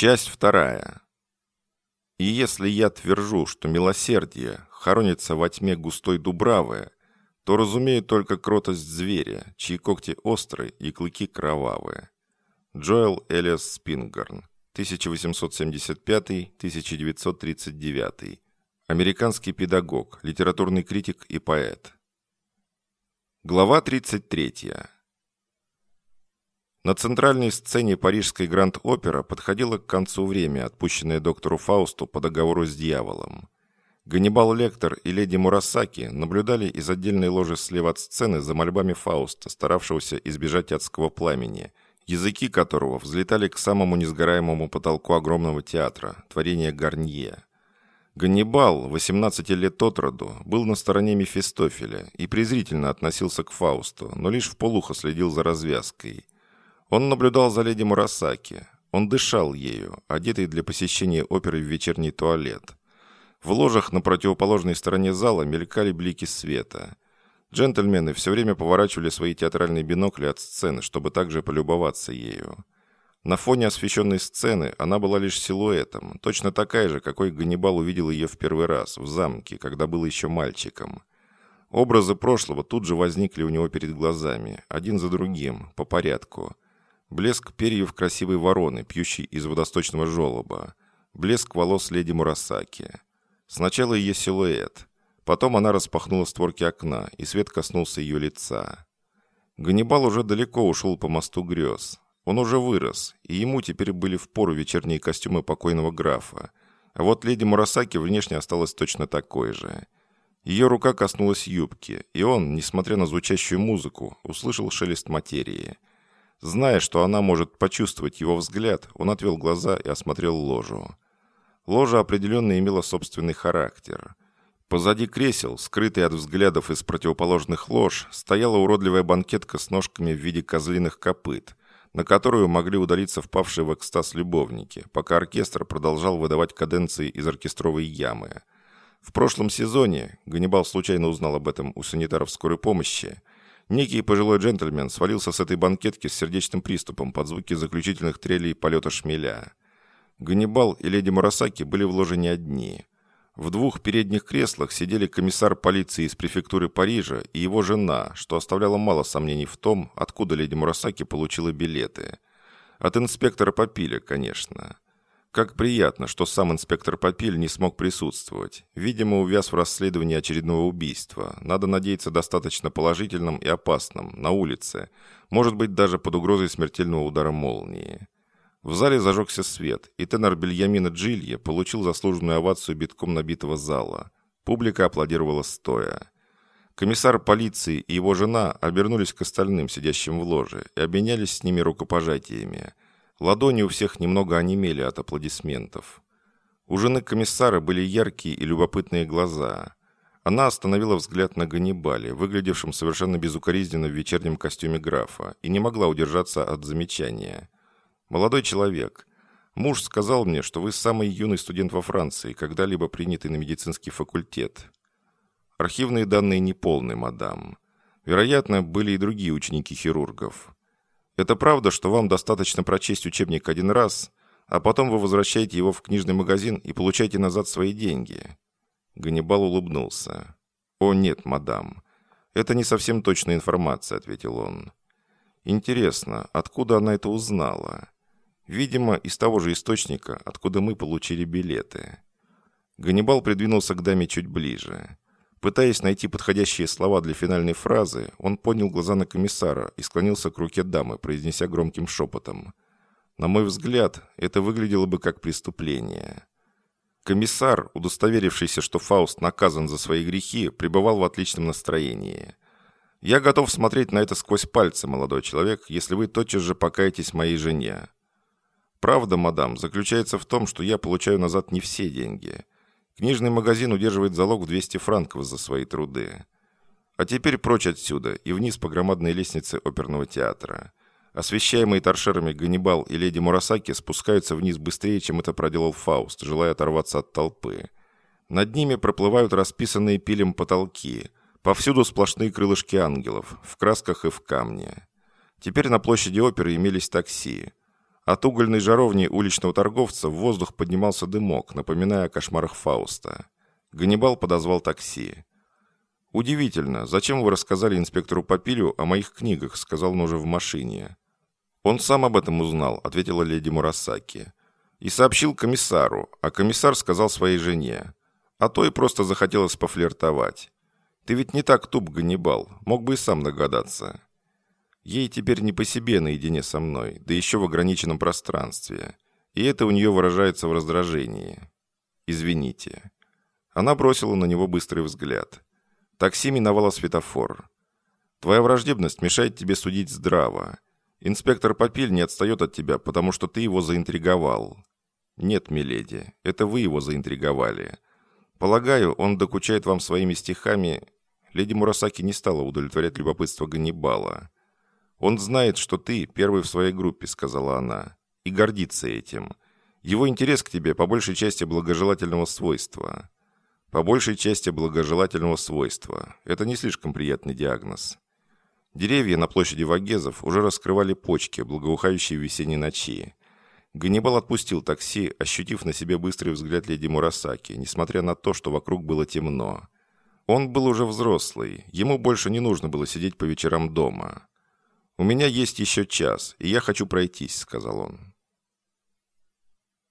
Часть вторая. И если я твержу, что милосердие хоронится во тьме густой дубравы, то разумею только кротость зверя, чьи когти острые и клыки кровавые. Джоэл Элиас Спингарн, 1875-1939. Американский педагог, литературный критик и поэт. Глава 33. На центральной сцене парижской Гранд-Опера подходило к концу время, отпущенное доктору Фаусту по договору с дьяволом. Ганнибал Лектор и леди Мурасаки наблюдали из отдельной ложи слева от сцены за мольбами Фауста, старавшегося избежать адского пламени, языки которого взлетали к самому несгораемому потолку огромного театра, творения Гарнье. Ганнибал, 18 лет от роду, был на стороне Мефистофеля и презрительно относился к Фаусту, но лишь в полухо следил за развязкой – он наблюдал за леди Мурасаки. Он дышал ею, одетый для посещения оперы в вечерний туалет. В ложах на противоположной стороне зала мелькали блики света. Джентльмены все время поворачивали свои театральные бинокли от сцены, чтобы также полюбоваться ею. На фоне освещенной сцены она была лишь силуэтом, точно такая же, какой Ганнибал увидел ее в первый раз, в замке, когда был еще мальчиком. Образы прошлого тут же возникли у него перед глазами, один за другим, по порядку – Блеск перьев красивой вороны, пьющей из водосточного желоба. Блеск волос леди Мурасаки. Сначала ее силуэт. Потом она распахнула створки окна, и свет коснулся ее лица. Ганнибал уже далеко ушел по мосту грез. Он уже вырос, и ему теперь были в пору вечерние костюмы покойного графа. А вот леди Мурасаки внешне осталась точно такой же. Ее рука коснулась юбки, и он, несмотря на звучащую музыку, услышал шелест материи – Зная, что она может почувствовать его взгляд, он отвел глаза и осмотрел ложу. Ложа определенно имела собственный характер. Позади кресел, скрытой от взглядов из противоположных лож, стояла уродливая банкетка с ножками в виде козлиных копыт, на которую могли удалиться впавшие в экстаз любовники, пока оркестр продолжал выдавать каденции из оркестровой ямы. В прошлом сезоне, Ганнибал случайно узнал об этом у санитаров скорой помощи, Некий пожилой джентльмен свалился с этой банкетки с сердечным приступом под звуки заключительных трелей полета шмеля. Ганнибал и леди Мурасаки были в ложе не одни. В двух передних креслах сидели комиссар полиции из префектуры Парижа и его жена, что оставляло мало сомнений в том, откуда леди Мурасаки получила билеты. От инспектора Попиля, конечно. Как приятно, что сам инспектор Попиль не смог присутствовать. Видимо, увяз в расследовании очередного убийства. Надо надеяться достаточно положительным и опасным, на улице. Может быть, даже под угрозой смертельного удара молнии. В зале зажегся свет, и тенор Бельямина Джилье получил заслуженную овацию битком набитого зала. Публика аплодировала стоя. Комиссар полиции и его жена обернулись к остальным, сидящим в ложе, и обменялись с ними рукопожатиями – Ладони у всех немного онемели от аплодисментов. У жены комиссара были яркие и любопытные глаза. Она остановила взгляд на Ганнибале, выглядевшем совершенно безукоризненно в вечернем костюме графа, и не могла удержаться от замечания. «Молодой человек, муж сказал мне, что вы самый юный студент во Франции, когда-либо принятый на медицинский факультет. Архивные данные неполны, мадам. Вероятно, были и другие ученики хирургов. Это правда, что вам достаточно прочесть учебник один раз, а потом вы возвращаете его в книжный магазин и получаете назад свои деньги?» Ганнибал улыбнулся. «О, нет, мадам. Это не совсем точная информация», — ответил он. «Интересно, откуда она это узнала?» «Видимо, из того же источника, откуда мы получили билеты». Ганнибал придвинулся к даме чуть ближе. Пытаясь найти подходящие слова для финальной фразы, он поднял глаза на комиссара и склонился к руке дамы, произнеся громким шепотом. «На мой взгляд, это выглядело бы как преступление». Комиссар, удостоверившийся, что Фауст наказан за свои грехи, пребывал в отличном настроении. «Я готов смотреть на это сквозь пальцы, молодой человек, если вы тотчас же покаетесь моей жене». «Правда, мадам, заключается в том, что я получаю назад не все деньги». Книжный магазин удерживает залог в 200 франков за свои труды. А теперь прочь отсюда и вниз по громадной лестнице оперного театра. Освещаемые торшерами Ганнибал и леди Мурасаки спускаются вниз быстрее, чем это проделал Фауст, желая оторваться от толпы. Над ними проплывают расписанные пилем потолки. Повсюду сплошные крылышки ангелов, в красках и в камне. Теперь на площади оперы имелись такси. От угольной жаровни уличного торговца в воздух поднимался дымок, напоминая о кошмарах Фауста. Ганнибал подозвал такси. «Удивительно, зачем вы рассказали инспектору Папилю о моих книгах?» сказал он уже в машине. «Он сам об этом узнал», — ответила леди Мурасаки. «И сообщил комиссару, а комиссар сказал своей жене. А то и просто захотелось пофлиртовать. Ты ведь не так туп, Ганнибал, мог бы и сам догадаться. Ей теперь не по себе наедине со мной, да еще в ограниченном пространстве. И это у нее выражается в раздражении. Извините». Она бросила на него быстрый взгляд. Такси миновало светофор. «Твоя враждебность мешает тебе судить здраво. Инспектор Попель не отстает от тебя, потому что ты его заинтриговал». «Нет, миледи, это вы его заинтриговали. Полагаю, он докучает вам своими стихами...» Леди Мурасаки не стала удовлетворять любопытство Ганнибала. «Он знает, что ты первый в своей группе», — сказала она, — «и гордится этим. Его интерес к тебе по большей части благожелательного свойства». По большей части благожелательного свойства. Это не слишком приятный диагноз. Деревья на площади Вагезов уже раскрывали почки, благоухающие в весенней ночи. Ганнибал отпустил такси, ощутив на себе быстрый взгляд леди Мурасаки, несмотря на то, что вокруг было темно. Он был уже взрослый, ему больше не нужно было сидеть по вечерам дома. «У меня есть еще час, и я хочу пройтись», — сказал он.